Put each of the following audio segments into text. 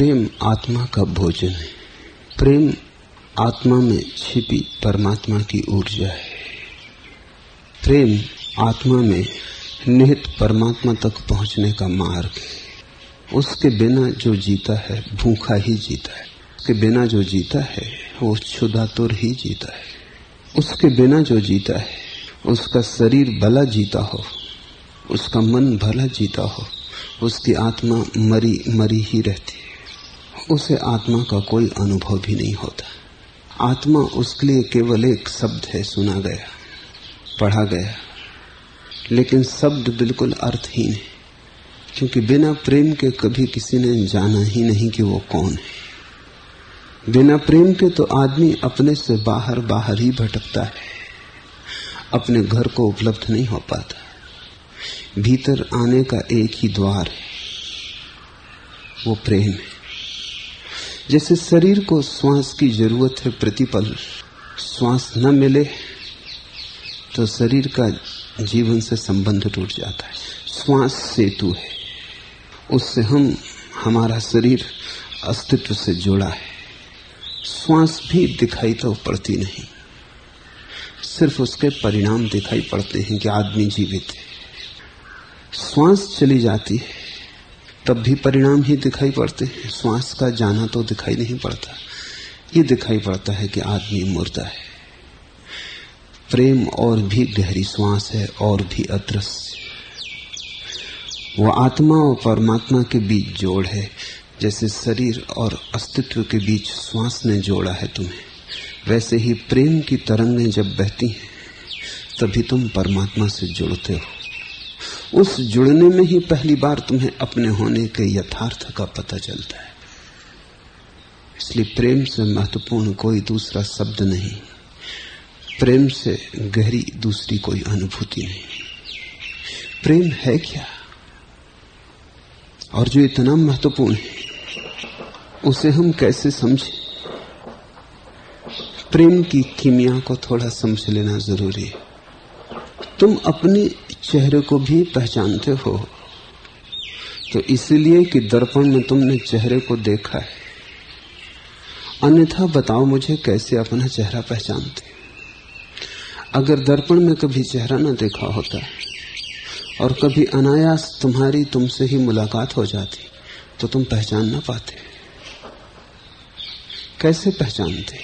प्रेम आत्मा का भोजन है। प्रेम आत्मा में छिपी परमात्मा की ऊर्जा है। प्रेम आत्मा में निहित परमात्मा तक पहुँचने का मार्ग है। उसके बिना जो जीता है, भूखा ही जीता है। उसके बिना जो जीता है, वो क्षुदातुर ही जीता है। उसके बिना जो जीता है, उसका शरीर भला जीता हो, उसका मन भला जीता हो, उसकी आत्मा मरी मरी ही रहती है। उसे आत्मा का कोई अनुभव भी नहीं होता। आत्मा उसके लिए केवल एक शब्द है, सुना गया, पढ़ा गया। लेकिन शब्द बिल्कुल अर्थहीन है, क्योंकि बिना प्रेम के कभी किसी ने जाना ही नहीं कि वो कौन है। बिना प्रेम के तो आदमी अपने से बाहर बाहर ही भटकता है, अपने घर को उपलब्ध नहीं हो पाता। भीतर आने का एक ही द्वार है, वो प्रेम है। जैसे शरीर को श्वास की ज़रूरत है प्रतिपल, श्वास न मिले तो शरीर का जीवन से संबंध टूट जाता है। श्वास सेतु है। उससे हम, हमारा शरीर अस्तित्व से जुड़ा है। श्वास भी दिखाई तो पड़ती नहीं। सिर्फ़ उसके परिणाम दिखाई पड़ते हैं कि आदमी जीवित है। श्वास चली जाती है। तब भी परिणाम ही दिखाई पड़ते हैं। श्वास का जाना तो दिखाई नहीं पड़ता। ये दिखाई पड़ता है कि आदमी मुर्दा है। प्रेम और भी गहरी श्वास है और भी अदृश्य। वो आत्मा और परमात्मा के बीच जोड़ है। जैसे शरीर और अस्तित्व के बीच श्वास ने जोड़ा है तुम्हें। वैसे ही प्रेम की तरंगें जब बहती हैं, तभी तुम परमात्मा से जुड़ते हो। उस जुड़ने में ही पहली बार तुम्हें अपने होने के यथार्थ का पता चलता है। इसलिए प्रेम से महत्वपूर्ण कोई दूसरा शब्द नहीं। प्रेम से गहरी दूसरी कोई अनुभूति नहीं। प्रेम है क्या? और जो इतना महत्वपूर्ण है, उसे हम कैसे समझें? प्रेम की कीमिया को थोड़ा समझ लेना ज़रूरी है। तुम अपने चेहरे को भी पहचानते हो। तो इसलिए कि दर्पण में तुमने चेहरे को देखा है। अन्यथा बताओ मुझे कैसे अपना चेहरा पहचानते? अगर दर्पण में कभी चेहरा ना देखा होता और कभी अनायास तुम्हारी तुमसे ही मुलाकात हो जाती तो तुम पहचान ना पाते। कैसे पहचानते?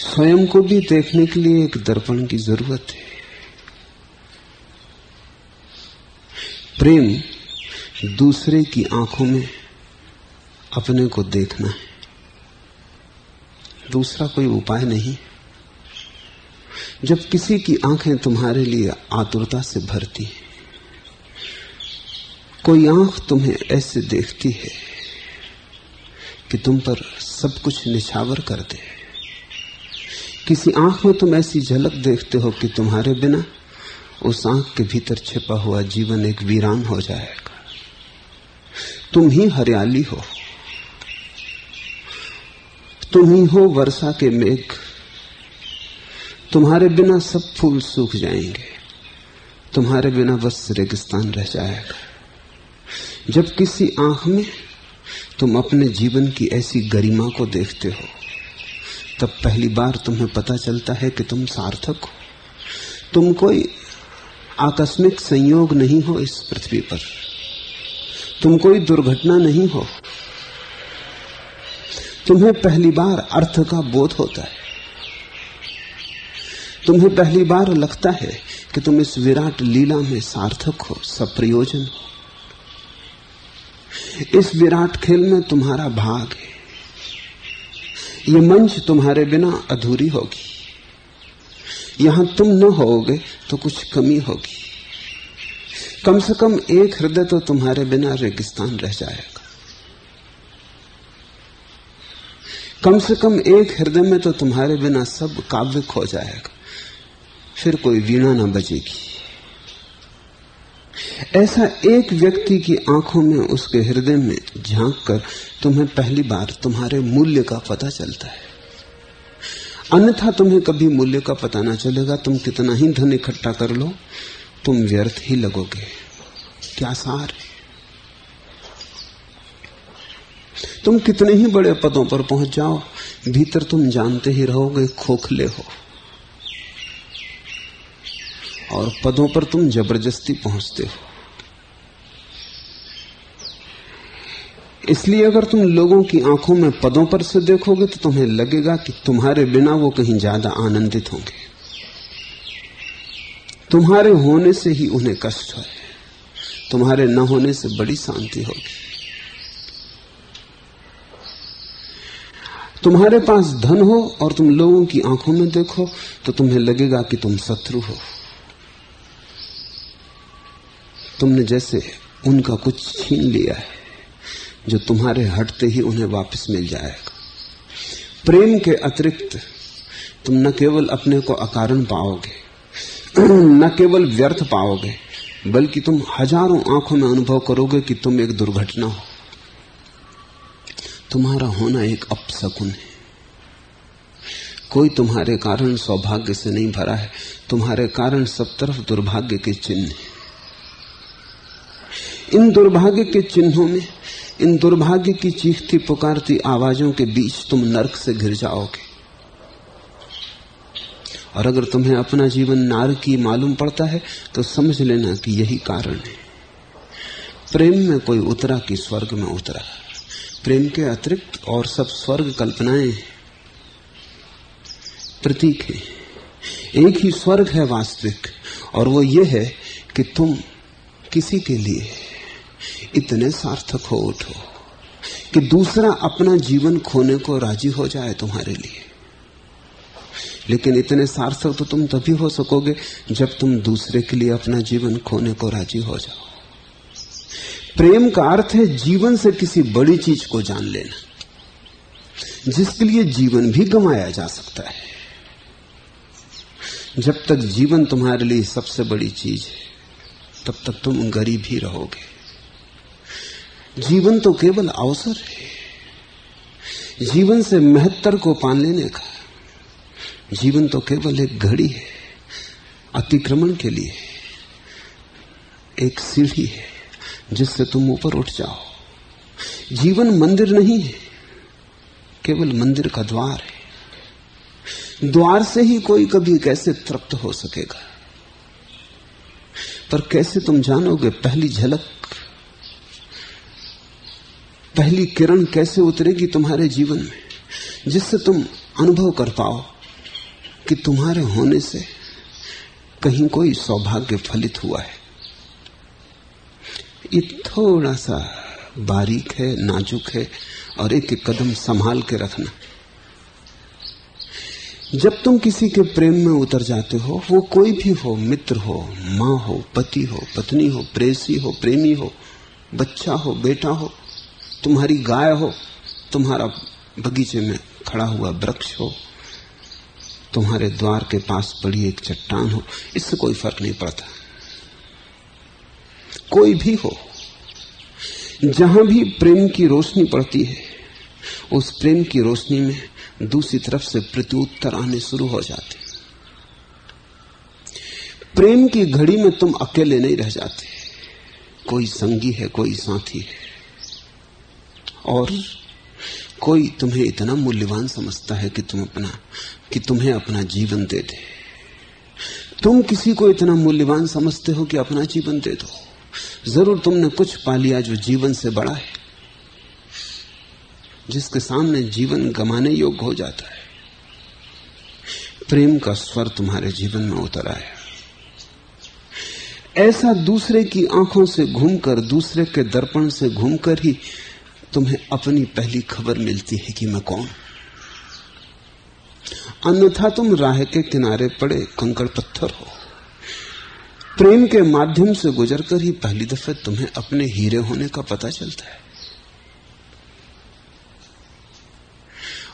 स्वयं को भी देखने के लिए एक दर्पण की ज़रूरत है। प्रेम दूसरे की आँखों में अपने को देखना है। दूसरा कोई उपाय नहीं। जब किसी की आँखें तुम्हारे लिए आतुरता से भरती है, कोई आँख तुम्हें ऐसे देखती है कि तुम पर सब कुछ निछावर कर दे। किसी आँख में तुम ऐसी झलक देखते हो कि तुम्हारे बिना उस आँख के भीतर छिपा हुआ जीवन एक वीरान हो जाएगा। तुम ही हरियाली हो। तुम ही हो वर्षा के मेघ। तुम्हारे बिना सब फूल सूख जाएँगे। तुम्हारे बिना बस रेगिस्तान रह जाएगा। जब किसी आँख में तुम अपने जीवन की ऐसी गरिमा को देखते हो, तब पहली बार तुम्हें पता चलता है कि तुम सार्थक हो। तुम कोई आकस्मिक संयोग नहीं हो इस पृथ्वी पर। तुम कोई दुर्घटना नहीं हो। तुम्हें पहली बार अर्थ का बोध होता है। तुम्हें पहली बार लगता है कि तुम इस विराट लीला में सार्थक हो सब प्रयोजन हो। इस विराट खेल में तुम्हारा भाग है। ये मंच तुम्हारे बिना अधूरी होगी। यहाँ तुम न होगे तो कुछ कमी होगी। कम से कम एक हृदय तो तुम्हारे बिना रेगिस्तान रह जाएगा। कम से कम एक हृदय में तो तुम्हारे बिना सब काव्य खो जाएगा। फिर कोई वीणा ना बजेगी। ऐसा एक व्यक्ति की आँखों में उसके हृदय में झाँक कर तुम्हें पहली बार तुम्हारे मूल्य का पता चलता है। अन्यथा तुम्हें कभी मूल्य का पता ना चलेगा। तुम कितना ही धन इकट्ठा कर लो, तुम व्यर्थ ही लगोगे। क्या सार है? तुम कितने ही बड़े पदों पर पहुँच जाओ, भीतर तुम जानते ही रहोगे, खोखले हो। और पदों पर तुम ज़बरदस्ती पहुँचते हो। इसलिए अगर तुम लोगों की आँखों में पदों पर से देखोगे तो तुम्हें लगेगा कि तुम्हारे बिना वो कहीं ज़्यादा आनंदित होंगे। तुम्हारे होने से ही उन्हें कष्ट है। तुम्हारे न होने से बड़ी शांति होगी। तुम्हारे पास धन हो और तुम लोगों की आँखों में देखो तो तुम्हें लगेगा कि तुम शत्रु हो। तुमने जैसे उनका कुछ छीन लिया है। जो तुम्हारे हटते ही उन्हें वापस मिल जाएगा। प्रेम के अतिरिक्त तुम न केवल अपने को अकारण पाओगे, न केवल व्यर्थ पाओगे, बल्कि तुम हज़ारों आँखों में अनुभव करोगे कि तुम एक दुर्घटना हो। तुम्हारा होना एक अपशकुन है। कोई तुम्हारे कारण सौभाग्य से नहीं भरा है, तुम्हारे कारण सब तरफ़ दुर्भाग्य के चिन्ह इन दुर्भाग्य के चिन्हों में इन दुर्भाग्य की चीखती पुकारती आवाजों के बीच तुम नरक से घिर जाओगे। और अगर तुम्हें अपना जीवन नार की मालूम पड़ता है तो समझ लेना कि यही कारण है। प्रेम में कोई उतरा कि स्वर्ग में उतरा। प्रेम के अतिरिक्त और सब स्वर्ग कल्पनाएँ प्रतीक है। एक ही स्वर्ग है वास्तविक, और वो ये है कि तुम किसी के लिए इतने सार्थक हो उठो कि दूसरा अपना जीवन खोने को राज़ी हो जाए तुम्हारे लिए। लेकिन इतने सार्थक तो तुम तभी हो सकोगे जब तुम दूसरे के लिए अपना जीवन खोने को राज़ी हो जाओ। प्रेम का अर्थ है जीवन से किसी बड़ी चीज़ को जान लेना, जिसके लिए जीवन भी गंवाया जा सकता है। जब तक जीवन तुम्हारे लिए सबसे बड़ी चीज़ है, तब तक तुम गरीब ही रहोगे। जीवन तो केवल अवसर है। जीवन से महत्तर को पान लेने का। जीवन तो केवल एक घड़ी है, अतिक्रमण के लिए। एक सीढ़ी है, जिससे तुम ऊपर उठ जाओ। जीवन मंदिर नहीं है, केवल मंदिर का द्वार है। द्वार से ही कोई कभी कैसे तृप्त हो सकेगा? पर कैसे तुम जानोगे पहली झलक पहली किरण कैसे उतरेगी तुम्हारे जीवन में? जिससे तुम अनुभव कर पाओ कि तुम्हारे होने से कहीं कोई सौभाग्य फलित हुआ है। ये थोड़ा सा बारीक है, नाजुक है, और एक एक कदम संभाल के रखना। जब तुम किसी के प्रेम में उतर जाते हो, वो कोई भी हो, मित्र हो, माँ हो, पति हो, पत्नी हो, प्रेसी हो, प्रेमी हो, बच्चा हो, बेटा हो तुम्हारी गाय हो, तुम्हारा बगीचे में खड़ा हुआ वृक्ष हो, तुम्हारे द्वार के पास पड़ी एक चट्टान हो, इससे कोई फ़र्क नहीं पड़ता। कोई भी हो, जहाँ भी प्रेम की रोशनी पड़ती है, उस प्रेम की रोशनी में दूसरी तरफ़ से प्रत्युत्तर आने शुरू हो जाते। प्रेम की घड़ी में तुम अकेले नहीं रह जाते। कोई संगी है, कोई साथी है। और कोई तुम्हें इतना मूल्यवान समझता है कि तुम अपना, कि तुम्हें अपना जीवन दे दे। तुम किसी को इतना मूल्यवान समझते हो कि अपना जीवन दे दो। ज़रूर तुमने कुछ पा लिया जो जीवन से बड़ा है, जिसके सामने जीवन गमाने योग्य हो जाता है। प्रेम का स्वर तुम्हारे जीवन में उतर आया ऐसा दूसरे की आँखों से घूमकर, दूसरे के दर्पण से घूमकर ही तुम्हें अपनी पहली खबर मिलती है कि मैं कौन? अन्यथा तुम राह के किनारे पड़े कंकड़ पत्थर हो। प्रेम के माध्यम से गुजरकर ही पहली दफे तुम्हें अपने हीरे होने का पता चलता है।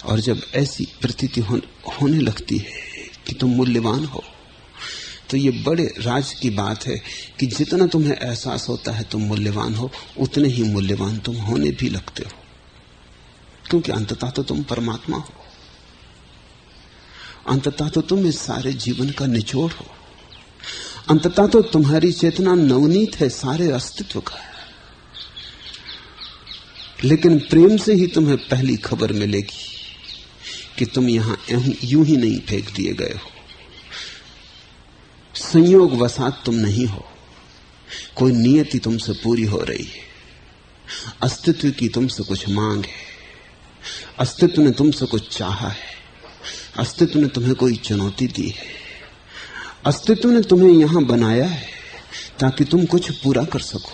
और जब ऐसी प्रतीति होने लगती है कि तुम मूल्यवान हो तो ये बड़े राज की बात है कि जितना तुम्हें एहसास होता है तुम मूल्यवान हो, उतने ही मूल्यवान तुम होने भी लगते हो। क्योंकि अंततः तो तुम परमात्मा हो। अंततः तो तुम इस सारे जीवन का निचोड़ हो। अंततः तो तुम्हारी चेतना नवनीत है, सारे अस्तित्व का लेकिन प्रेम से ही तुम्हें पहली खबर मिलेगी कि तुम यहाँ यूँ ही नहीं फेंक दिए गए हो। संयोग वसात तुम नहीं हो। कोई नियति तुमसे पूरी हो रही है। अस्तित्व की तुमसे कुछ मांग है। अस्तित्व ने तुमसे कुछ चाहा है। अस्तित्व ने तुम्हें कोई चुनौती दी है। अस्तित्व ने तुम्हें यहाँ बनाया है ताकि तुम कुछ पूरा कर सको।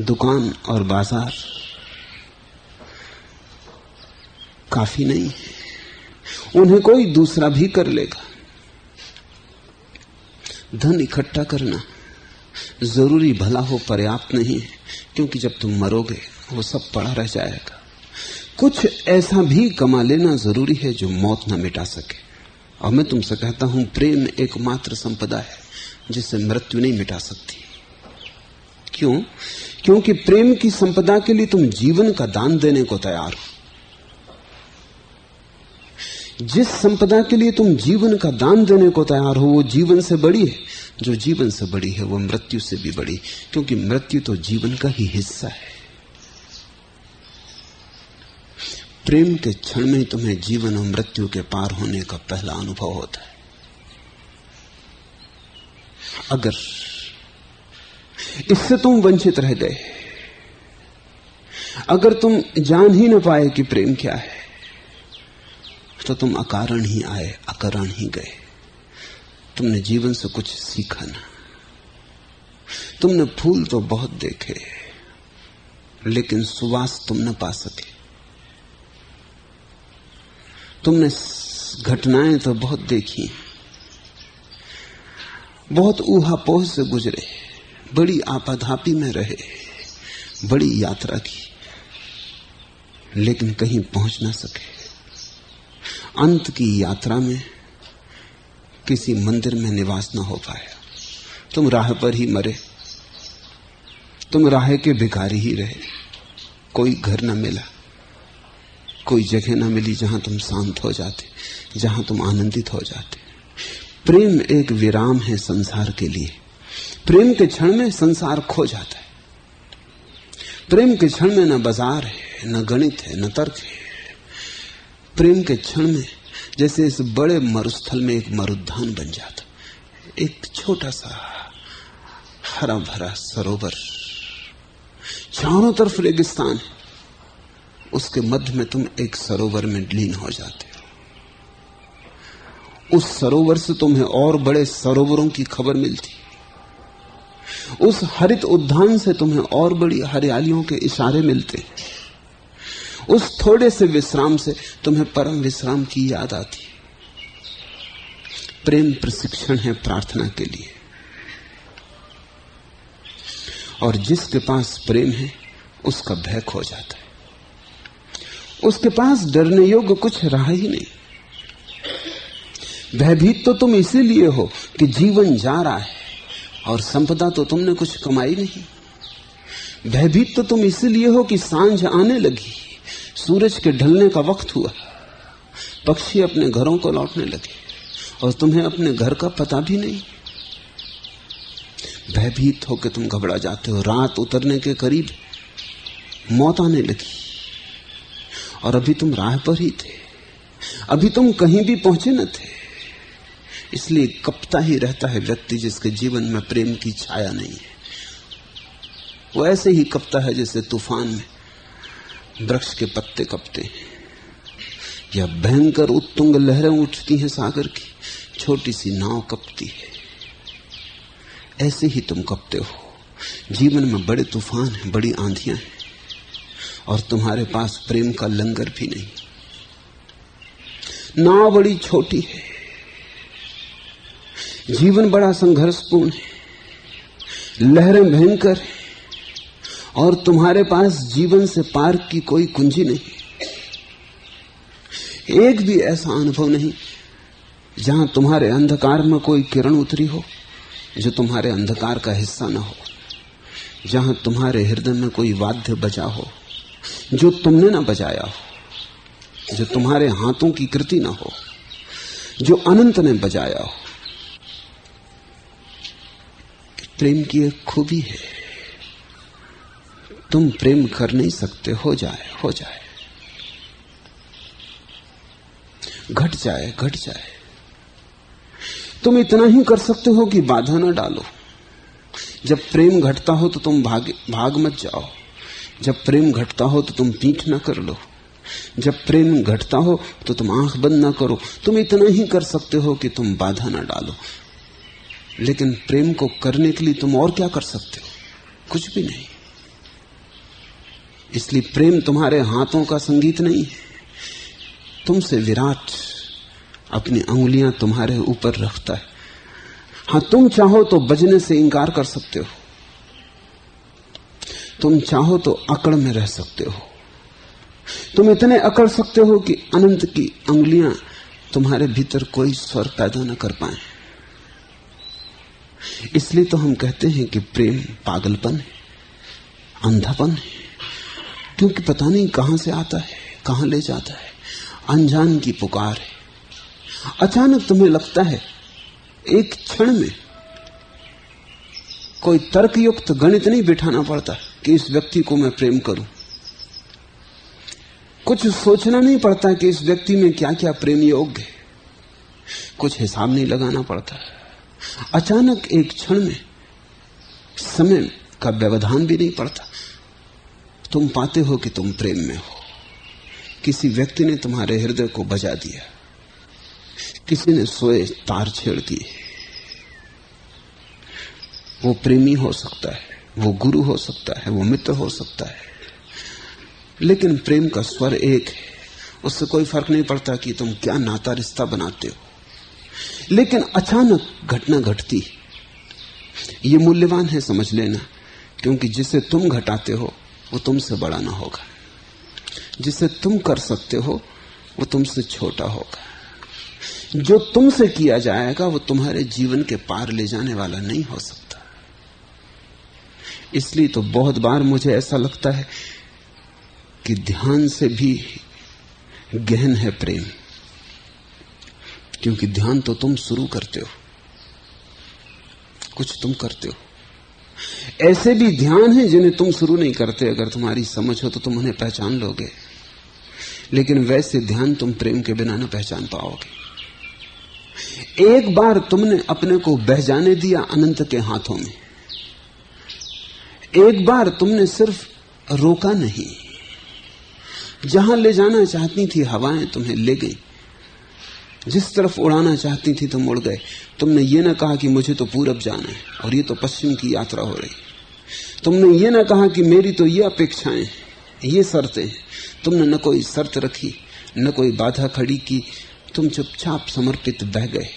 दुकान और बाज़ार काफ़ी नहीं है। उन्हें कोई दूसरा भी कर लेगा। धन इकट्ठा करना ज़रूरी भला हो पर्याप्त नहीं है, क्योंकि जब तुम मरोगे, वो सब पड़ा रह जाएगा। कुछ ऐसा भी कमा लेना ज़रूरी है जो मौत न मिटा सके। और मैं तुमसे कहता हूँ, प्रेम एकमात्र संपदा है जिसे मृत्यु नहीं मिटा सकती। क्यों? क्योंकि प्रेम की संपदा के लिए तुम जीवन का दान देने को तैयार हो। जिस संपदा के लिए तुम जीवन का दान देने को तैयार हो, वो जीवन से बड़ी है। जो जीवन से बड़ी है, वो मृत्यु से भी बड़ी, क्योंकि मृत्यु तो जीवन का ही हिस्सा है। प्रेम के क्षण में तुम्हें जीवन और मृत्यु के पार होने का पहला अनुभव होता है। अगर इससे तुम वंचित रह गए, अगर तुम जान ही न पाए कि प्रेम क्या है तो तुम अकारण ही आए, अकरण ही गए। तुमने जीवन से कुछ सीखा ना। तुमने फूल तो बहुत देखे, लेकिन सुवास तुम न पा सके। तुमने घटनाएँ तो बहुत देखी। बहुत ऊहापोह से गुजरे, बड़ी आपाधापी में रहे, बड़ी यात्रा की, लेकिन कहीं पहुँच ना सके। अंत की यात्रा में किसी मंदिर में निवास न हो पाया। तुम राह पर ही मरे। तुम राह के भिखारी ही रहे। कोई घर न मिला। कोई जगह न मिली जहाँ तुम शांत हो जाते, जहाँ तुम आनंदित हो जाते। प्रेम एक विराम है संसार के लिए। प्रेम के क्षण में संसार खो जाता है। प्रेम के क्षण में न बाज़ार है, न गणित है, न तर्क है। प्रेम के क्षण में जैसे इस बड़े मरुस्थल में एक मरुद्धान बन जाता। एक छोटा सा हरा भरा सरोवर। चारों तरफ़ रेगिस्तान है। उसके मध्य में तुम एक सरोवर में लीन हो जाते हो। उस सरोवर से तुम्हें और बड़े सरोवरों की खबर मिलती। उस हरित उद्यान से तुम्हें और बड़ी हरियालियों के इशारे मिलते। हैं उस थोड़े से विश्राम से तुम्हें परम विश्राम की याद आती प्रेम प्रशिक्षण है प्रार्थना के लिए। और जिसके पास प्रेम है, उसका भय खो जाता है। उसके पास डरने योग्य कुछ रहा ही नहीं। भयभीत तो तुम इसीलिए हो कि जीवन जा रहा है और संपदा तो तुमने कुछ कमाई नहीं। भयभीत तो तुम इसीलिए हो कि साँझ आने लगी। सूरज के ढलने का वक्त हुआ। पक्षी अपने घरों को लौटने लगे और तुम्हें अपने घर का पता भी नहीं। भयभीत होकर तुम घबरा जाते हो। रात उतरने के करीब मौत आने लगी और अभी तुम राह पर ही थे। अभी तुम कहीं भी पहुँचे न थे। इसलिए कपता ही रहता है व्यक्ति जिसके जीवन में प्रेम की छाया नहीं है। वो ऐसे ही कपता है जैसे तूफ़ान में वृक्ष के पत्ते कपते हैं। या भयंकर उत्तुंग लहरें उठती हैं सागर की, छोटी सी नाव कपती है। ऐसे ही तुम कपते हो। जीवन में बड़े तूफ़ान हैं, बड़ी आंधियाँ हैं, और तुम्हारे पास प्रेम का लंगर भी नहीं। नाव बड़ी छोटी है। जीवन बड़ा संघर्षपूर्ण है। लहरें भयंकर है। और तुम्हारे पास जीवन से पार की कोई कुंजी नहीं। एक भी ऐसा अनुभव नहीं, जहाँ तुम्हारे अंधकार में कोई किरण उतरी हो, जो तुम्हारे अंधकार का हिस्सा ना हो, जहाँ तुम्हारे हृदय में कोई वाद्य बजा हो, जो तुमने ना बजाया हो, जो तुम्हारे हाथों की कृति ना हो, जो अनंत ने बजाया हो। प्रेम की एक खूबी है। तुम प्रेम कर नहीं सकते, हो जाए हो जाए। घट जाए घट जाए। तुम इतना ही कर सकते हो कि बाधा ना डालो। जब प्रेम घटता हो तो तुम भाग भाग मत जाओ। जब प्रेम घटता हो तो तुम पीठ ना कर लो। जब प्रेम घटता हो तो तुम आँख बंद ना करो। तुम इतना ही कर सकते हो कि तुम बाधा ना डालो। लेकिन प्रेम को करने के लिए तुम और क्या कर सकते हो? कुछ भी नहीं। इसलिए प्रेम तुम्हारे हाथों का संगीत नहीं तुमसे विराट अपनी उंगलियाँ तुम्हारे ऊपर रखता है। हाँ, तुम चाहो तो बजने से इंकार कर सकते हो। तुम चाहो तो अकड़ में रह सकते हो। तुम इतने अकड़ सकते हो कि अनंत की उंगलियाँ तुम्हारे भीतर कोई स्वर पैदा न कर पाए। इसलिए तो हम कहते हैं कि प्रेम पागलपन है, अंधापन है। क्योंकि पता नहीं कहाँ से आता है, कहाँ ले जाता है। अनजान की पुकार है। अचानक तुम्हें लगता है, एक क्षण में कोई तर्कयुक्त गणित नहीं बिठाना पड़ता कि इस व्यक्ति को मैं प्रेम करूँ। कुछ सोचना नहीं पड़ता कि इस व्यक्ति में क्या क्या प्रेम योग्य है। कुछ हिसाब नहीं लगाना पड़ता। अचानक एक क्षण में समय का व्यवधान भी नहीं पड़ता। तुम पाते हो कि तुम प्रेम में हो। किसी व्यक्ति ने तुम्हारे हृदय को बजा दिया। किसी ने सोए तार छेड़ दिए। वो प्रेमी हो सकता है, वो गुरु हो सकता है, वो मित्र हो सकता है। लेकिन प्रेम का स्वर एक है। उससे कोई फ़र्क नहीं पड़ता कि तुम क्या नाता रिश्ता बनाते हो। लेकिन अचानक घटना घटती ये मूल्यवान है समझ लेना, क्योंकि जिसे तुम घटाते हो वो तुमसे बड़ा ना होगा। जिसे तुम कर सकते हो, वो तुमसे छोटा होगा। जो तुमसे किया जाएगा, वो तुम्हारे जीवन के पार ले जाने वाला नहीं हो सकता। इसलिए तो बहुत बार मुझे ऐसा लगता है कि ध्यान से भी गहन है प्रेम। क्योंकि ध्यान तो तुम शुरू करते हो। कुछ तुम करते हो। ऐसे भी ध्यान है जिन्हें तुम शुरू नहीं करते। अगर तुम्हारी समझ हो तो तुम उन्हें पहचान लोगे। लेकिन वैसे ध्यान तुम प्रेम के बिना न पहचान पाओगे। एक बार तुमने अपने को बह जाने दिया अनंत के हाथों में। एक बार तुमने सिर्फ़ रोका नहीं। जहाँ ले जाना चाहती थी हवाएँ तुम्हें ले गई। जिस तरफ़ उड़ाना चाहती थी तुम उड़ गए। तुमने ये ना कहा कि मुझे तो पूरब जाना है और ये तो पश्चिम की यात्रा हो रही। तुमने ये ना कहा कि मेरी तो ये अपेक्षाएँ ये शर्तें तुमने न कोई शर्त रखी, न कोई बाधा खड़ी की। तुम चुपचाप समर्पित बह गए।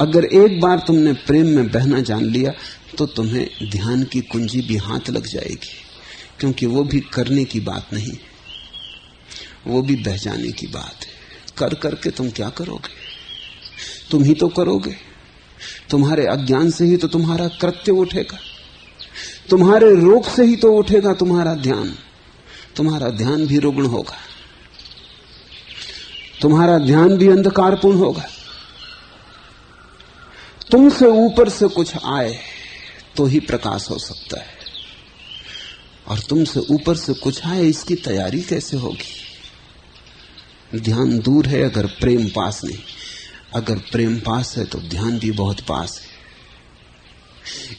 अगर एक बार तुमने प्रेम में बहना जान लिया तो तुम्हें ध्यान की कुंजी भी हाथ लग जाएगी, क्योंकि वो भी करने की बात नहीं, वो भी बह जाने की बात है। कर करके तुम क्या करोगे? तुम ही तो करोगे। तुम्हारे अज्ञान से ही तो तुम्हारा कृत्य उठेगा। तुम्हारे रोग से ही तो उठेगा तुम्हारा ध्यान। तुम्हारा ध्यान भी रुग्ण होगा। तुम्हारा ध्यान भी अंधकारपूर्ण होगा। तुमसे ऊपर से कुछ आए तो ही प्रकाश हो सकता है। और तुमसे ऊपर से कुछ आए इसकी तैयारी कैसे होगी? ध्यान दूर है अगर प्रेम पास नहीं। अगर प्रेम पास है तो ध्यान भी बहुत पास है।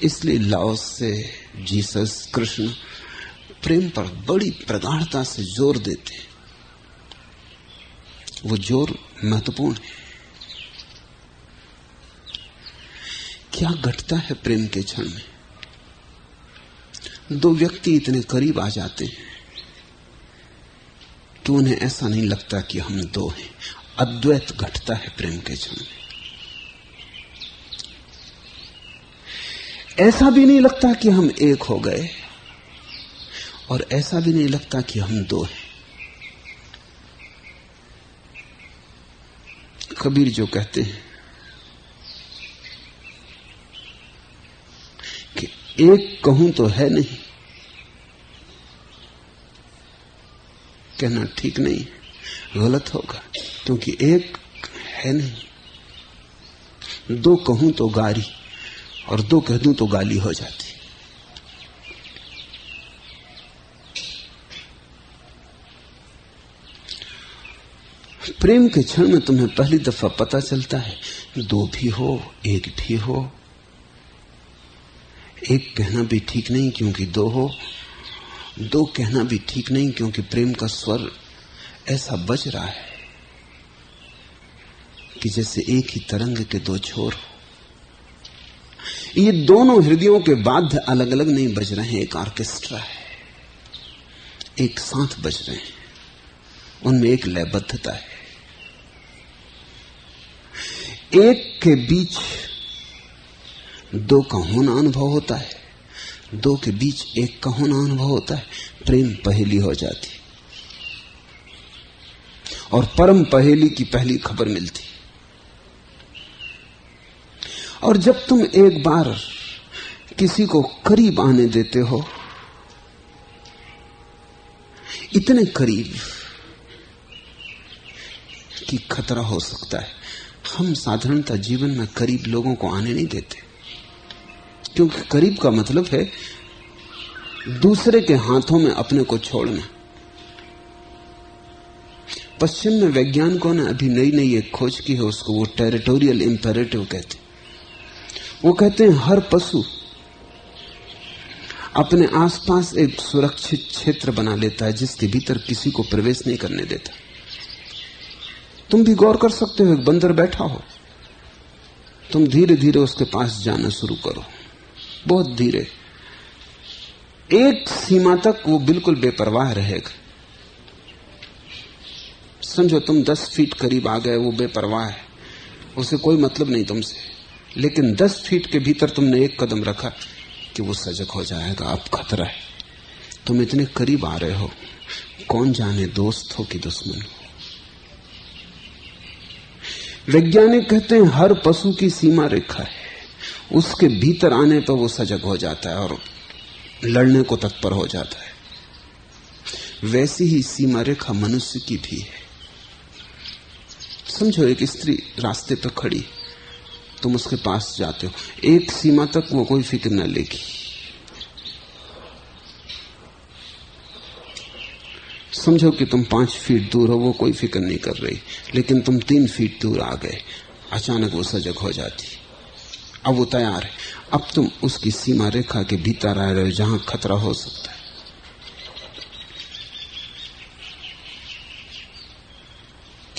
इसलिए लाओस से जीसस कृष्ण प्रेम पर बड़ी प्रगाढ़ता से ज़ोर देते हैं। वो ज़ोर महत्वपूर्ण है। क्या घटता है प्रेम के क्षण में? दो व्यक्ति इतने करीब आ जाते हैं। तो उन्हें ऐसा नहीं लगता कि हम दो हैं। अद्वैत घटता है प्रेम के क्षण में। ऐसा भी नहीं लगता कि हम एक हो गए, और ऐसा भी नहीं लगता कि हम दो हैं। कबीर जो कहते हैं कि एक कहूँ तो है नहीं, कहना ठीक नहीं, गलत होगा। क्योंकि एक है नहीं। दो कहूँ तो गारी और दो कह दू तो गाली हो जाती। प्रेम के क्षण में तुम्हें पहली दफ़ा पता चलता है, दो भी हो, एक भी हो। एक कहना भी ठीक नहीं क्योंकि दो हो, दो कहना भी ठीक नहीं क्योंकि प्रेम का स्वर ऐसा बज रहा है। कि जैसे एक ही तरंग के दो छोर हो। ये दोनों हृदयों के बाध्य अलग अलग नहीं बज रहे हैं, एक ऑर्केस्ट्रा है, एक साथ बज रहे हैं, उनमें एक लयबद्धता है। एक के बीच दो का होना अनुभव होता है, दो के बीच एक का होना अनुभव होता है, प्रेम पहेली हो जाती। और परम पहेली की पहली खबर मिलती। और जब तुम एक बार किसी को करीब आने देते हो, इतने करीब कि खतरा हो सकता है। हम साधारणतः जीवन में करीब लोगों को आने नहीं देते, क्योंकि करीब का मतलब है दूसरे के हाथों में अपने को छोड़ना। पश्चिम में वैज्ञानिकों ने अभी नई नई एक खोज की है, उसको वो टेरिटोरियल इंपेरेटिव कहते वो कहते हैं, हर पशु अपने आसपास एक सुरक्षित क्षेत्र बना लेता है, जिसके भीतर किसी को प्रवेश नहीं करने देता। तुम भी गौर कर सकते हो, एक बंदर बैठा हो। तुम धीरे धीरे उसके पास जाना शुरू करो। बहुत धीरे। एक सीमा तक वो बिल्कुल बेपरवाह रहेगा। समझो, तुम दस फीट करीब आ गए, वो बेपरवाह है। उसे कोई मतलब नहीं तुमसे। लेकिन दस फीट के भीतर तुमने एक कदम रखा कि वो सजग हो जाएगा, अब खतरा है। तुम इतने करीब आ रहे हो, कौन जाने दोस्त हो कि दुश्मन? हो वैज्ञानिक कहते हैं, हर पशु की सीमा रेखा है। उसके भीतर आने पर वो सजग हो जाता है और लड़ने को तत्पर हो जाता है। वैसी ही सीमा रेखा मनुष्य की भी है। समझो, एक स्त्री रास्ते पर खड़ी तुम उसके पास जाते हो। एक सीमा तक वो कोई फ़िक्र न लेगी। समझो कि तुम पाँच फीट दूर हो, वो कोई फ़िक्र नहीं कर रही। लेकिन तुम तीन फीट दूर आ गए। अचानक वो सजग हो जाती। अब वो तैयार है। अब तुम उसकी सीमा रेखा के भीतर आ रहे हो, जहाँ खतरा हो सकता है।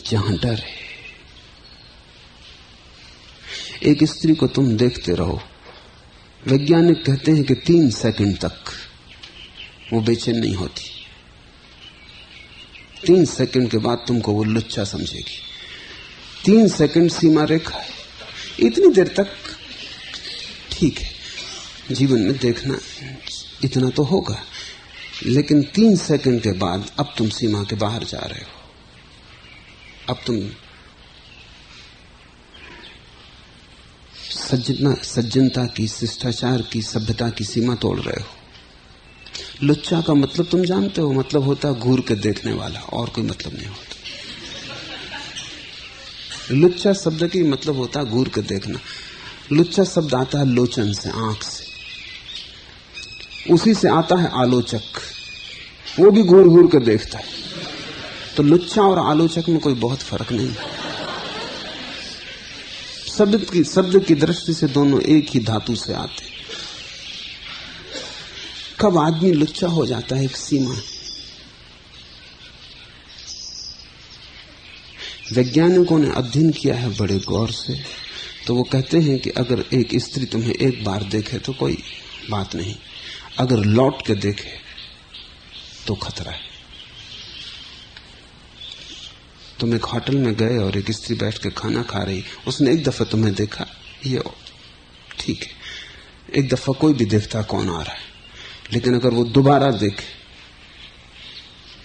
जहाँ डर है। एक स्त्री को तुम देखते रहो। वैज्ञानिक कहते हैं कि तीन सेकंड तक वो बेचैन नहीं होती। तीन सेकंड के बाद तुमको वो लुच्चा समझेगी। तीन सेकंड सीमा रेखा इतनी देर तक ठीक है। जीवन में देखना इतना तो होगा। लेकिन तीन सेकंड के बाद अब तुम सीमा के बाहर जा रहे हो। अब तुम सज्जना, सज्जनता की, शिष्टाचार की, सभ्यता की सीमा तोड़ रहे हो। लुच्चा का मतलब तुम जानते हो मतलब होता घूर के देखने वाला, और कोई मतलब नहीं होता। लुच्चा शब्द की मतलब होता घूर के देखना। लुच्चा शब्द आता है लोचन से, आँख से। उसी से आता है आलोचक। वो भी घूर घूर कर देखता है। तो लुच्चा और आलोचक में कोई बहुत फ़र्क नहीं शब्द की शब्द की दृष्टि से दोनों एक ही धातु से आते कब आदमी लुच्चा हो जाता है एक सीमा? वैज्ञानिकों ने अध्ययन किया है बड़े गौर से तो वो कहते हैं कि अगर एक स्त्री तुम्हें एक बार देखे तो कोई बात नहीं। अगर लौट के देखे तो खतरा है। तुम एक होटल में गए और एक स्त्री बैठ के खाना खा रही। उसने एक दफ़ा तुम्हें देखा, ये ठीक है। एक दफ़ा कोई भी देखता कौन आ रहा है। लेकिन अगर वो दोबारा देखे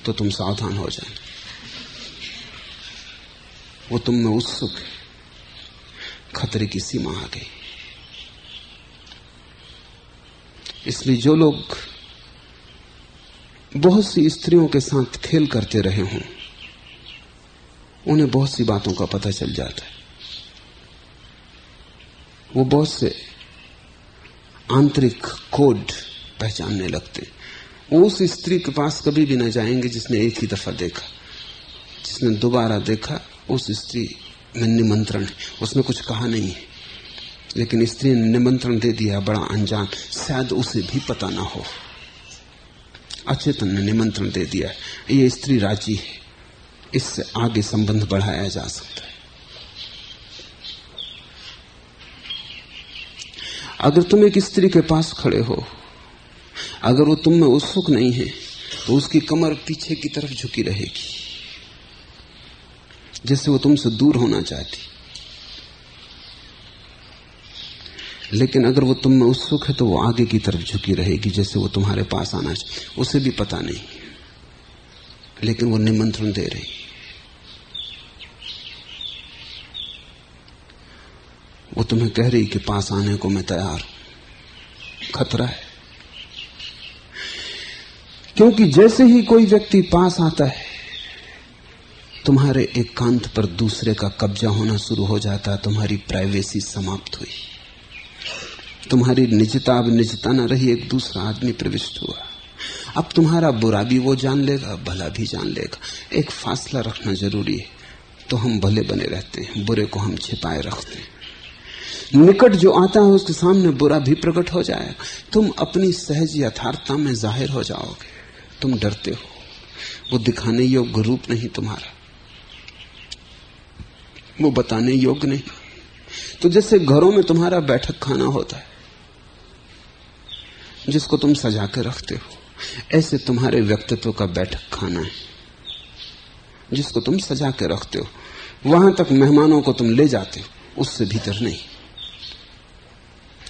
तो तुम सावधान हो जाए। वो तुम में उत्सुक है। खतरे की सीमा आ गई। इसलिए जो लोग बहुत सी स्त्रियों के साथ खेल करते रहे हों उन्हें बहुत सी बातों का पता चल जाता है। वो बहुत से आंतरिक कोड पहचानने लगते वो उस स्त्री के पास कभी भी ना जाएँगे जिसने एक ही दफ़ा देखा। जिसने दोबारा देखा, उस स्त्री में निमंत्रण उसने कुछ कहा नहीं है। लेकिन स्त्री ने निमंत्रण दे दिया, बड़ा अनजान। शायद उसे भी पता ना हो। अचेतन ने निमंत्रण दे दिया। ये स्त्री राज़ी है। इससे आगे संबंध बढ़ाया जा सकता है। अगर तुम एक स्त्री के पास खड़े हो, अगर वो तुम में उत्सुक नहीं है तो उसकी कमर पीछे की तरफ़ झुकी रहेगी, जैसे वो तुमसे दूर होना चाहती। लेकिन अगर वो तुम में उत्सुक है तो वो आगे की तरफ़ झुकी रहेगी, जैसे वो तुम्हारे पास आना चाहिए उसे भी पता नहीं। लेकिन वो निमंत्रण दे रही। वो तुम्हें कह रही कि पास आने को मैं तैयार खतरा है। क्योंकि जैसे ही कोई व्यक्ति पास आता है, तुम्हारे एकांत पर दूसरे का कब्जा होना शुरू हो जाता है तुम्हारी प्राइवेसी समाप्त हुई। तुम्हारी निजता अब निजता न रही, एक दूसरा आदमी प्रविष्ट हुआ। अब तुम्हारा बुरा भी वो जान लेगा, भला भी जान लेगा। एक फासला रखना ज़रूरी है। तो हम भले बने रहते हैं, बुरे को हम छिपाए रखते हैं। निकट जो आता है उसके सामने बुरा भी प्रकट हो जाएगा। तुम अपनी सहज यथार्थता में ज़ाहिर हो जाओगे। तुम डरते हो। वो दिखाने योग्य रूप नहीं तुम्हारा। वो बताने योग्य नहीं। तो जैसे घरों में तुम्हारा बैठक खाना होता है, जिसको तुम सजा के रखते हो, ऐसे तुम्हारे व्यक्तित्व का बैठक खाना है, जिसको तुम सजा के रखते हो। वहाँ तक मेहमानों को तुम ले जाते हो, उससे भीतर नहीं।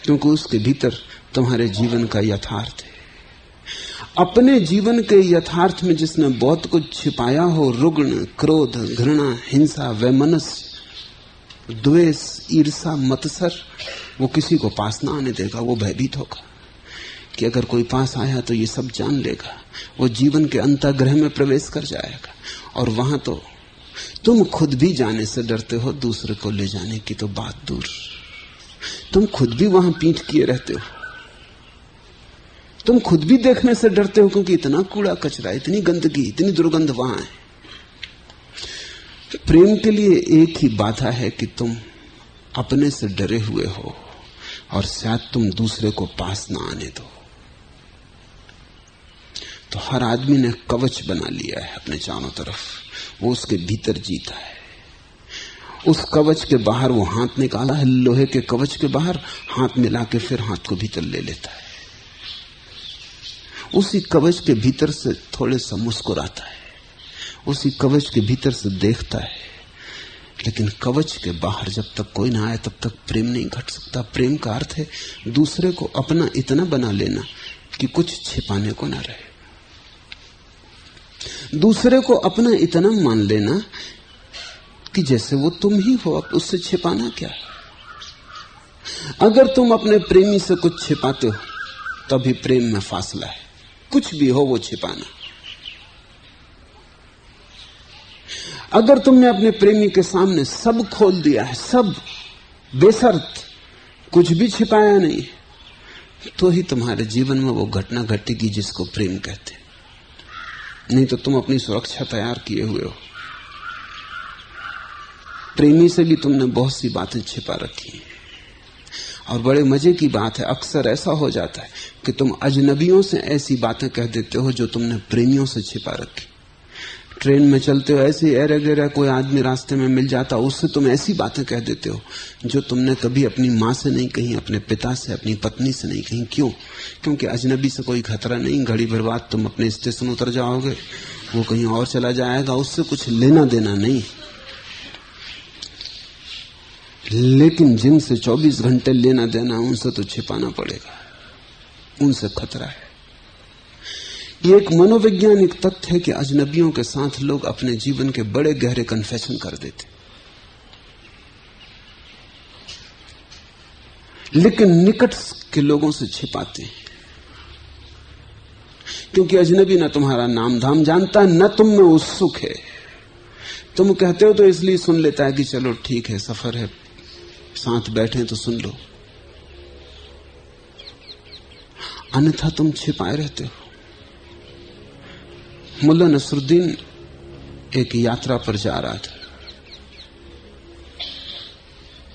क्योंकि उसके भीतर तुम्हारे जीवन का यथार्थ है। अपने जीवन के यथार्थ में जिसने बहुत कुछ छिपाया हो, रुग्ण, क्रोध, घृणा, हिंसा, वैमनस्य, द्वेष ईर्षा मतसर, वो किसी को पास ना आने देगा, वो भयभीत होगा। कि अगर कोई पास आया तो ये सब जान लेगा, वो जीवन के अंतग्रह में प्रवेश कर जाएगा। और वहाँ तो तुम खुद भी जाने से डरते हो, दूसरे को ले जाने की तो बात दूर। तुम खुद भी वहाँ पीठ किए रहते हो। तुम खुद भी देखने से डरते हो क्योंकि इतना कूड़ा कचरा, इतनी गंदगी, इतनी दुर्गंध वहाँ है। प्रेम के लिए एक ही बाधा है कि तुम अपने से डरे हुए हो और शायद तुम दूसरे को पास ना आने दो। तो हर आदमी ने कवच बना लिया है अपने चारों तरफ़। वो उसके भीतर जीता है। उस कवच के बाहर वो हाथ निकाला है, लोहे के कवच के बाहर, हाथ मिला के फिर हाथ को भीतर ले लेता है। उसी कवच के भीतर से थोड़े सा मुस्कुराता है। उसी कवच के भीतर से देखता है। लेकिन कवच के बाहर जब तक कोई ना आए, तब तक प्रेम नहीं घट सकता। प्रेम का अर्थ है दूसरे को अपना इतना बना लेना कि कुछ छिपाने को ना रहे। दूसरे को अपना इतना मान लेना कि जैसे वो तुम ही हो, अब उससे छिपाना क्या? है अगर तुम अपने प्रेमी से कुछ छिपाते हो, तभी प्रेम में फासला है। कुछ भी हो, वो छिपाना। अगर तुमने अपने प्रेमी के सामने सब खोल दिया है, सब, बेसर्त, कुछ भी छिपाया नहीं तो ही तुम्हारे जीवन में वो घटना घटेगी जिसको प्रेम कहते नहीं तो तुम अपनी सुरक्षा तैयार किए हुए हो। प्रेमी से भी तुमने बहुत सी बातें छिपा रखी और बड़े मज़े की बात है, अक्सर ऐसा हो जाता है कि तुम अजनबियों से ऐसी बातें कह देते हो जो तुमने प्रेमियों से छिपा रखी। ट्रेन में चलते हो, ऐसे एरे गहरा कोई आदमी रास्ते में मिल जाता, उससे तुम ऐसी बातें कह देते हो जो तुमने कभी अपनी माँ से नहीं कही, अपने पिता से, अपनी पत्नी से नहीं कही। क्यों? क्योंकि अजनबी से कोई खतरा नहीं, घड़ी भर बाद तुम अपने स्टेशन उतर जाओगे, वो कहीं और चला जाएगा, उससे कुछ लेना देना नहीं। लेकिन जिनसे 24 घंटे लेना देना उनसे तो छिपाना पड़ेगा। उनसे खतरा है। ये एक मनोवैज्ञानिक तथ्य है कि अजनबियों के साथ लोग अपने जीवन के बड़े गहरे कन्फेशन कर देते। लेकिन निकट के लोगों से छिपाते हैं। क्योंकि अजनबी ना तुम्हारा नाम धाम जानता है न तुम में उत्सुक है। तुम कहते हो तो इसलिए सुन लेता है कि चलो ठीक है, सफ़र है साथ बैठे तो सुन लो। अन्यथा तुम छिपाए रहते हो। मुल्ला नसरुद्दीन एक यात्रा पर जा रहा था।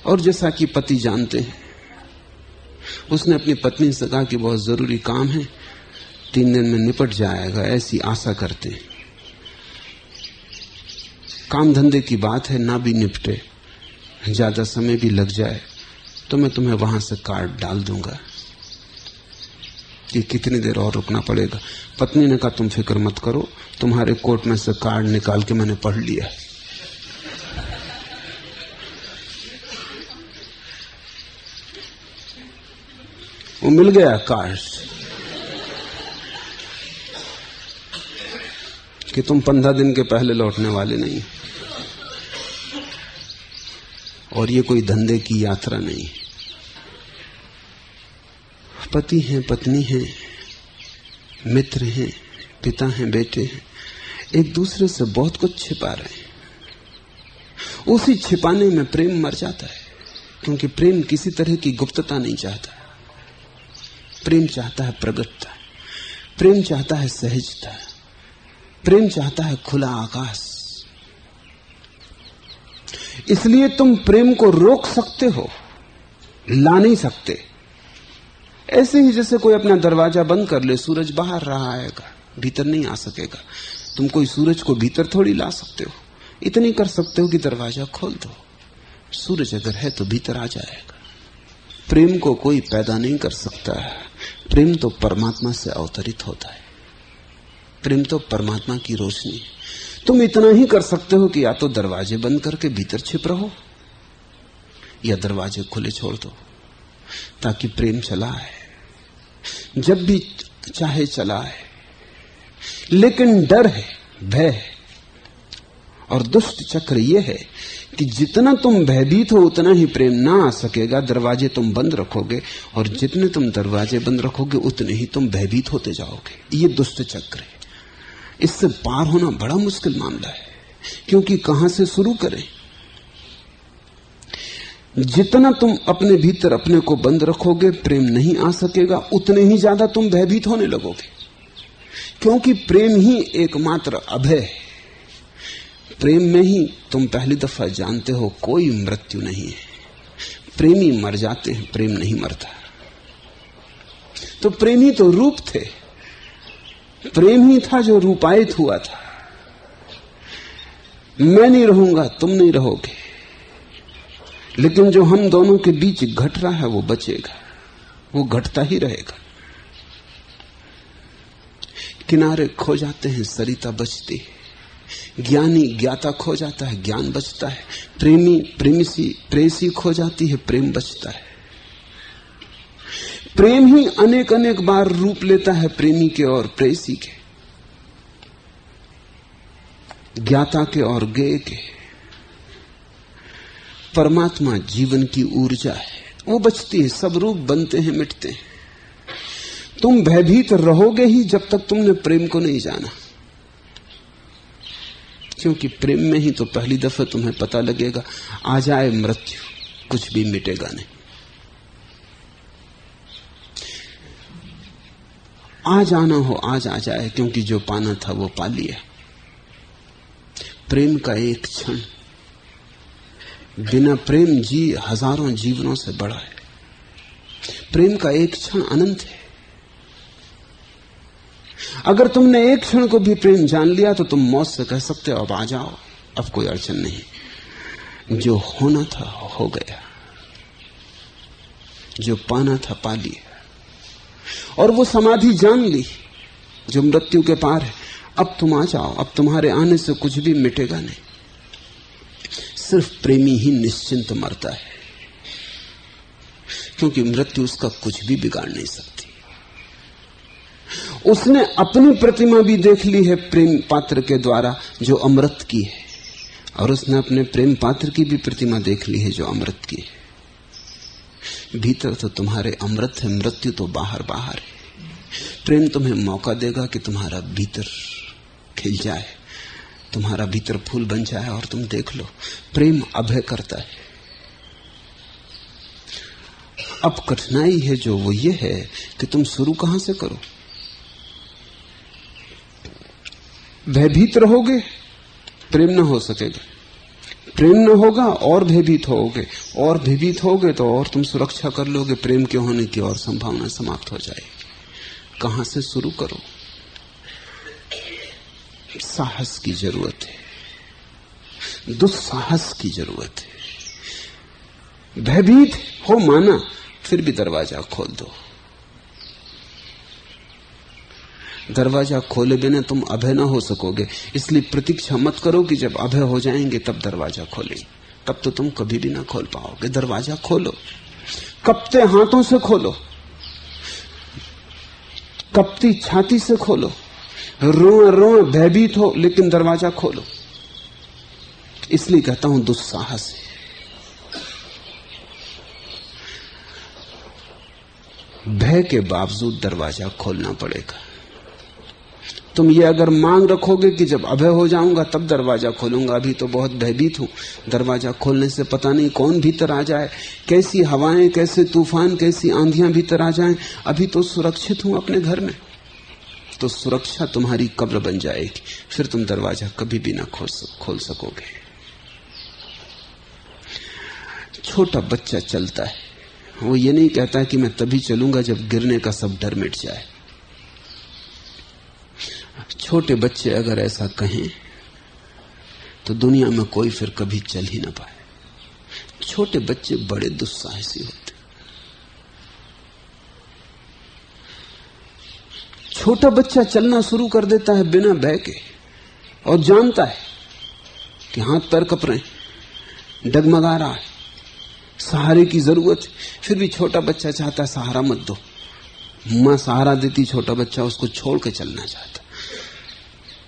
और जैसा कि पति जानते हैं, उसने अपनी पत्नी से कहा कि बहुत ज़रूरी काम है, तीन दिन में निपट जाएगा, ऐसी आशा करते काम धंधे की बात है, ना भी निपटे। ज़्यादा समय भी लग जाए तो मैं तुम्हें वहाँ से कार्ड डाल दूँगा। कि कितनी देर और रुकना पड़ेगा। पत्नी ने कहा, तुम फ़िक्र मत करो, तुम्हारे कोर्ट में से कार्ड निकाल के मैंने पढ़ लिया वो मिल गया कार्ड। कि तुम पंद्रह दिन के पहले लौटने वाले नहीं और ये कोई धंधे की यात्रा नहीं। पति हैं, पत्नी हैं, मित्र हैं, पिता हैं, बेटे हैं, एक दूसरे से बहुत कुछ छिपा रहे हैं। उसी छिपाने में प्रेम मर जाता है, क्योंकि प्रेम किसी तरह की गुप्तता नहीं चाहता। प्रेम चाहता है प्रगटता, प्रेम चाहता है सहजता, प्रेम चाहता है खुला आकाश। इसलिए तुम प्रेम को रोक सकते हो, ला नहीं सकते। ऐसे ही जैसे कोई अपना दरवाज़ा बंद कर ले, सूरज बाहर रहा आएगा, भीतर नहीं आ सकेगा। तुम कोई सूरज को भीतर थोड़ी ला सकते हो। इतनी कर सकते हो कि दरवाज़ा खोल दो। सूरज अगर है तो भीतर आ जाएगा। प्रेम को कोई पैदा नहीं कर सकता है। प्रेम तो परमात्मा से अवतरित होता है। प्रेम तो परमात्मा की रोशनी है। तुम इतना ही कर सकते हो कि या तो दरवाजे बंद करके भीतर छिप रहो, या दरवाजे खुले छोड़ दो, ताकि प्रेम चला है जब भी चाहे चला है लेकिन डर है, भय है, और दुष्ट चक्र यह है कि जितना तुम भयभीत हो, उतना ही प्रेम ना आ सकेगा। दरवाजे तुम बंद रखोगे, और जितने तुम दरवाजे बंद रखोगे, उतने ही तुम भयभीत होते जाओगे। ये दुष्ट चक्र है। इससे पार होना बड़ा मुश्किल मामला है। क्योंकि कहाँ से शुरू करें? जितना तुम अपने भीतर अपने को बंद रखोगे, प्रेम नहीं आ सकेगा, उतने ही ज़्यादा तुम भयभीत होने लगोगे। क्योंकि प्रेम ही एकमात्र अभय है। प्रेम में ही तुम पहली दफ़ा जानते हो कोई मृत्यु नहीं है। प्रेमी मर जाते हैं, प्रेम नहीं मरता। तो प्रेमी तो रूप थे। प्रेम ही था जो रूपायित हुआ था। मैं नहीं रहूँगा, तुम नहीं रहोगे। लेकिन जो हम दोनों के बीच घट रहा है, वो बचेगा। वो घटता ही रहेगा। किनारे खो जाते हैं, सरिता बचती है। ज्ञानी ज्ञाता खो जाता है, ज्ञान बचता है। प्रेमी प्रेमसी प्रेसी खो जाती है, प्रेम बचता है। प्रेम ही अनेक अनेक बार रूप लेता है प्रेमी के और प्रेसी के, ज्ञाता के और गे के। परमात्मा जीवन की ऊर्जा है, वो बचती है, सब रूप बनते हैं, मिटते हैं। तुम भयभीत रहोगे ही जब तक तुमने प्रेम को नहीं जाना। क्योंकि प्रेम में ही तो पहली दफे तुम्हें पता लगेगा, आ जाए मृत्यु, कुछ भी मिटेगा नहीं। आज आना हो आज आ जाए, क्योंकि जो पाना था वो पा लिया। प्रेम का एक क्षण। बिना प्रेम जी हज़ारों जीवनों से बड़ा है। प्रेम का एक क्षण अनंत है। अगर तुमने एक क्षण को भी प्रेम जान लिया तो तुम मौत से कह सकते हो, अब आ जाओ, अब कोई अड़चन नहीं। जो होना था, हो गया। जो पाना था, पा लिया। और वो समाधि जान ली, जो मृत्यु के पार है। अब तुम आ जाओ, अब तुम्हारे आने से कुछ भी मिटेगा नहीं। सिर्फ़ प्रेमी ही निश्चिंत मरता है, क्योंकि मृत्यु उसका कुछ भी बिगाड़ नहीं सकती। उसने अपनी प्रतिमा भी देख ली है प्रेम पात्र के द्वारा, जो अमृत की है। और उसने अपने प्रेम पात्र की भी प्रतिमा देख ली है, जो अमृत की है। भीतर तो तुम्हारे अमृत है, मृत्यु तो बाहर बाहर है। प्रेम तुम्हें मौका देगा कि तुम्हारा भीतर खिल जाए, तुम्हारा भीतर फूल बन जाए और तुम देख लो, प्रेम अभय करता है। अब कठिनाई है जो वो ये है कि तुम शुरू कहाँ से करो? भयभीत रहोगे प्रेम न हो सकेगा। प्रेम न होगा और भयभीत होगे। और भयभीत होगे तो और तुम सुरक्षा कर लोगे। प्रेम के होने की और संभावना समाप्त हो जाएगी। कहाँ से शुरू करो? साहस की ज़रूरत है। दुस्साहस की ज़रूरत है। भयभीत हो माना, फिर भी दरवाज़ा खोल दो। दरवाज़ा खोले बिना तुम अभय ना हो सकोगे। इसलिए प्रतीक्षा मत करो कि जब अभय हो जाएँगे, तब दरवाज़ा खोलेंगे तब तो तुम कभी भी ना खोल पाओगे। दरवाज़ा खोलो। कपते हाथों से खोलो। कपती छाती से खोलो। रो रो भयभीत हो, लेकिन दरवाज़ा खोलो। इसलिए कहता हूँ, दुस्साहस भय के बावजूद दरवाज़ा खोलना पड़ेगा। तुम ये अगर मांग रखोगे कि जब अभय हो जाऊँगा, तब दरवाज़ा खोलूँगा। अभी तो बहुत भयभीत हूँ। दरवाज़ा खोलने से पता नहीं कौन भीतर आ जाए। कैसी हवाएँ, कैसे तूफ़ान, कैसी आंधियाँ भीतर आ जाएँ। अभी तो सुरक्षित हूँ अपने घर में। तो सुरक्षा तुम्हारी कब्र बन जाएगी। फिर तुम दरवाज़ा कभी भी ना खोल खोल सकोगे। छोटा बच्चा चलता है। वो ये नहीं कहता कि मैं तभी चलूँगा जब गिरने का सब डर मिट जाए। छोटे बच्चे अगर ऐसा कहें तो दुनिया में कोई फिर कभी चल ही ना पाए। छोटे बच्चे बड़े दुस्साहसी होते। छोटा बच्चा चलना शुरू कर देता है बिना बह के, और जानता है कि हाथ पैर कप रहे डगमगा रहा है। सहारे की ज़रूरत, फिर भी छोटा बच्चा चाहता है सहारा मत दो। माँ सहारा देती, छोटा बच्चा उसको छोड़ के चलना चाहता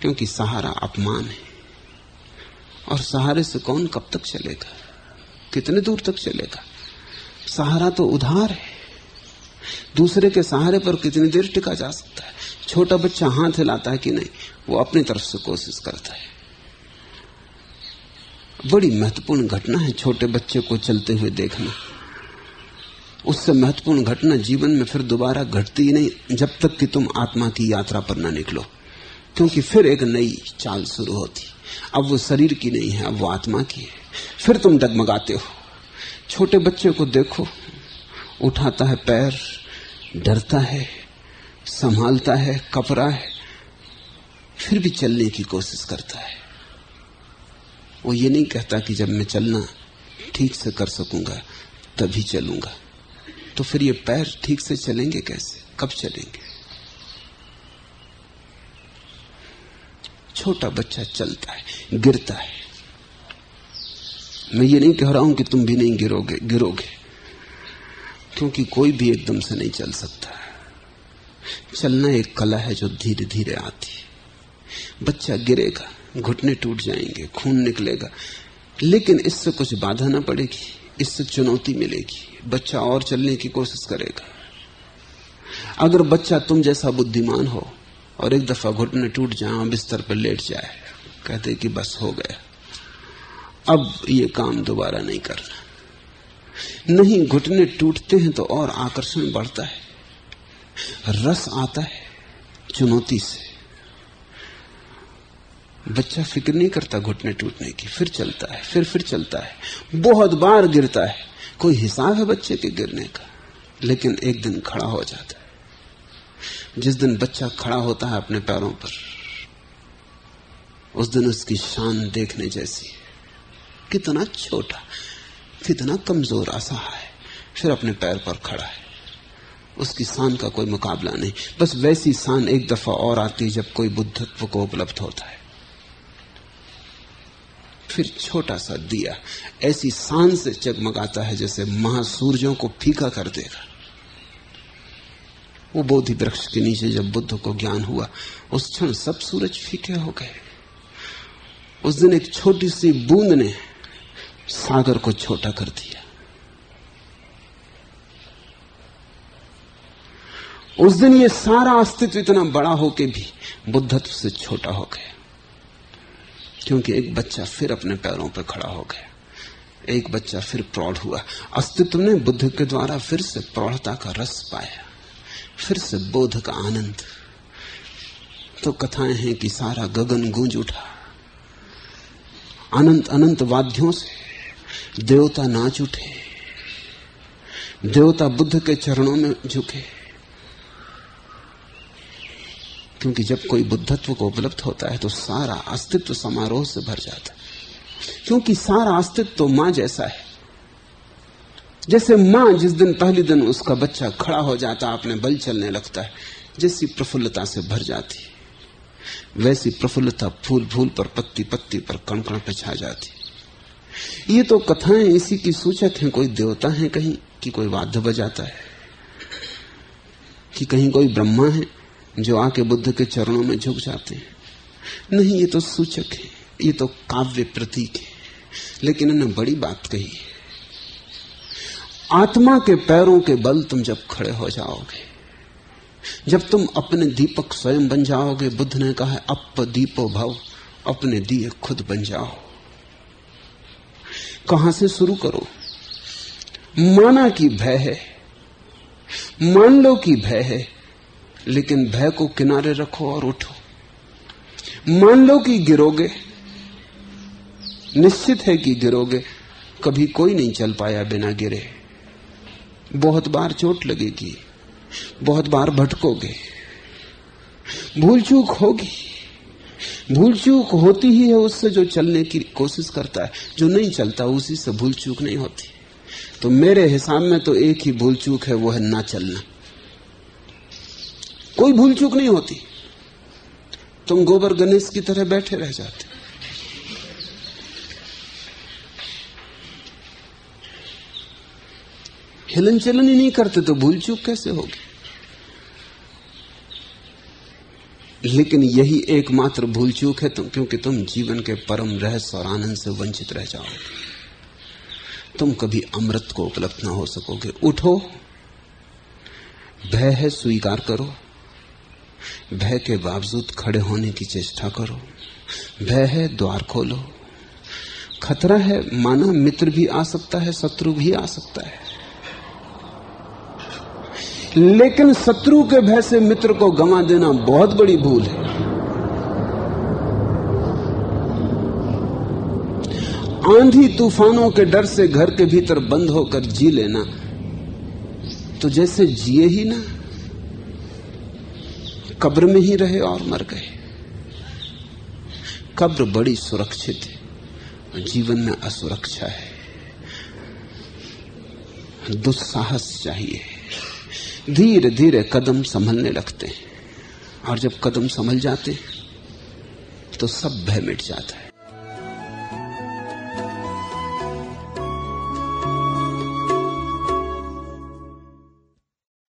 क्योंकि सहारा अपमान है। और सहारे से कौन कब तक चलेगा? कितने दूर तक चलेगा? सहारा तो उधार है। दूसरे के सहारे पर कितनी देर टिका जा सकता है? छोटा बच्चा हाथ हिलाता है कि नहीं? वो अपनी तरफ़ से कोशिश करता है। बड़ी महत्वपूर्ण घटना है छोटे बच्चे को चलते हुए देखना। उससे महत्वपूर्ण घटना जीवन में फिर दोबारा घटती ही नहीं, जब तक कि तुम आत्मा की यात्रा पर ना निकलो। क्योंकि फिर एक नई चाल शुरू होती। अब वो शरीर की नहीं है, अब वो आत्मा की है। फिर तुम डगमगाते हो। छोटे बच्चे को देखो। उठाता है पैर, डरता है, संभालता है, कपरा है। फिर भी चलने की कोशिश करता है। वो ये नहीं कहता कि जब मैं चलना ठीक से कर सकूँगा, तभी चलूँगा। तो फिर ये पैर ठीक से चलेंगे कैसे? कब चलेंगे? छोटा बच्चा चलता है, गिरता है। मैं ये नहीं कह रहा हूँ कि तुम भी नहीं गिरोगे गिरोगे। क्योंकि कोई भी एकदम से नहीं चल सकता। चलना एक कला है जो धीरे धीरे आती है। बच्चा गिरेगा, घुटने टूट जाएँगे, खून निकलेगा। लेकिन इससे कुछ बाधा ना पड़ेगी, इससे चुनौती मिलेगी। बच्चा और चलने की कोशिश करेगा। अगर बच्चा तुम जैसा बुद्धिमान हो और एक दफ़ा घुटने टूट जाए और बिस्तर पर लेट जाए। कहते कि बस हो गया। अब ये काम दोबारा नहीं करना। नहीं, घुटने टूटते हैं तो और आकर्षण बढ़ता है। रस आता है चुनौती से। बच्चा फ़िक्र नहीं करता घुटने टूटने की। फिर चलता है, फिर फिर चलता है। बहुत बार गिरता है। कोई हिसाब है बच्चे के गिरने का? लेकिन एक दिन खड़ा हो जाता है। जिस दिन बच्चा खड़ा होता है अपने पैरों पर, उस दिन उसकी शान देखने जैसी है कितना छोटा, कितना कमज़ोर असहाय फिर अपने पैर पर खड़ा है। उसकी शान का कोई मुकाबला नहीं। बस वैसी शान एक दफ़ा और आती है जब कोई बुद्धत्व को उपलब्ध होता है। फिर छोटा सा दिया ऐसी शान से जगमगाता है जैसे महासूर्यों को फीका कर देगा। वो बोधि वृक्ष के नीचे जब बुद्ध को ज्ञान हुआ, उस क्षण सब सूरज फीके हो गए। उस दिन एक छोटी सी बूंद ने सागर को छोटा कर दिया। उस दिन ये सारा अस्तित्व इतना बड़ा होके भी बुद्धत्व से छोटा हो गया। क्योंकि एक बच्चा फिर अपने पैरों पर खड़ा हो गया। एक बच्चा फिर प्रौढ़ हुआ। अस्तित्व ने बुद्ध के द्वारा फिर से प्रौढ़ता का रस पाया। फिर से बोध का आनंद। तो कथाएँ हैं कि सारा गगन गूंज उठा। अनंत अनंत वाद्यों से देवता नाच उठे। देवता बुद्ध के चरणों में झुके। क्योंकि जब कोई बुद्धत्व को उपलब्ध होता है तो सारा अस्तित्व समारोह से भर जाता है। क्योंकि सारा अस्तित्व तो माँ जैसा है। जैसे माँ जिस दिन पहले दिन उसका बच्चा खड़ा हो जाता, अपने बल चलने लगता है, जैसी प्रफुल्लता से भर जाती वैसी प्रफुल्लता फूल फूल पर, पत्ती पत्ती पर कण कण पर छा जाती ये तो कथाएँ इसी की सूचक हैं, कोई देवता है कहीं कि कोई वाद्य बजाता है, कि कहीं कोई ब्रह्मा है जो आके बुद्ध के चरणों में झुक जाते हैं। नहीं, ये तो सूचक है, ये तो काव्य प्रतीक है, लेकिन इन्होंने बड़ी बात कही आत्मा के पैरों के बल तुम जब खड़े हो जाओगे, जब तुम अपने दीपक स्वयं बन जाओगे, बुद्ध ने कहा है अप दीपो भव, अपने दिए खुद बन जाओ। कहाँ से शुरू करो? माना कि भय है, मान लो कि भय है, लेकिन भय को किनारे रखो और उठो। मान लो कि गिरोगे, निश्चित है कि गिरोगे, कभी कोई नहीं चल पाया बिना गिरे। बहुत बार चोट लगेगी, बहुत बार भटकोगे। भूल चूक होगी। भूल चूक होती ही है उससे जो चलने की कोशिश करता है, जो नहीं चलता, उसी से भूल चूक नहीं होती। तो मेरे हिसाब में तो एक ही भूल चूक है, वो है ना चलना। कोई भूल चूक नहीं होती। तुम गोबर गणेश की तरह बैठे रह जाते। हिलन चलन ही नहीं करते तो भूल चूक कैसे होगी? लेकिन यही एकमात्र भूल चूक है तुम, क्योंकि तुम जीवन के परम रहस्य और आनंद से वंचित रह जाओगे। तुम कभी अमृत को उपलब्ध ना हो सकोगे। उठो, भय है, स्वीकार करो। भय के बावजूद खड़े होने की चेष्टा करो। भय है, द्वार खोलो। खतरा है, माना मित्र भी आ सकता है, शत्रु भी आ सकता है। लेकिन शत्रु के भय से मित्र को गंवा देना बहुत बड़ी भूल है। आंधी तूफानों के डर से घर के भीतर बंद होकर जी लेना तो जैसे जिए ही ना, कब्र में ही रहे और मर गए। कब्र बड़ी सुरक्षित है जीवन में असुरक्षा है। दुस्साहस चाहिए। धीरे धीरे कदम संभलने लगते हैं। और जब कदम संभल जाते तो सब भय मिट जाता है।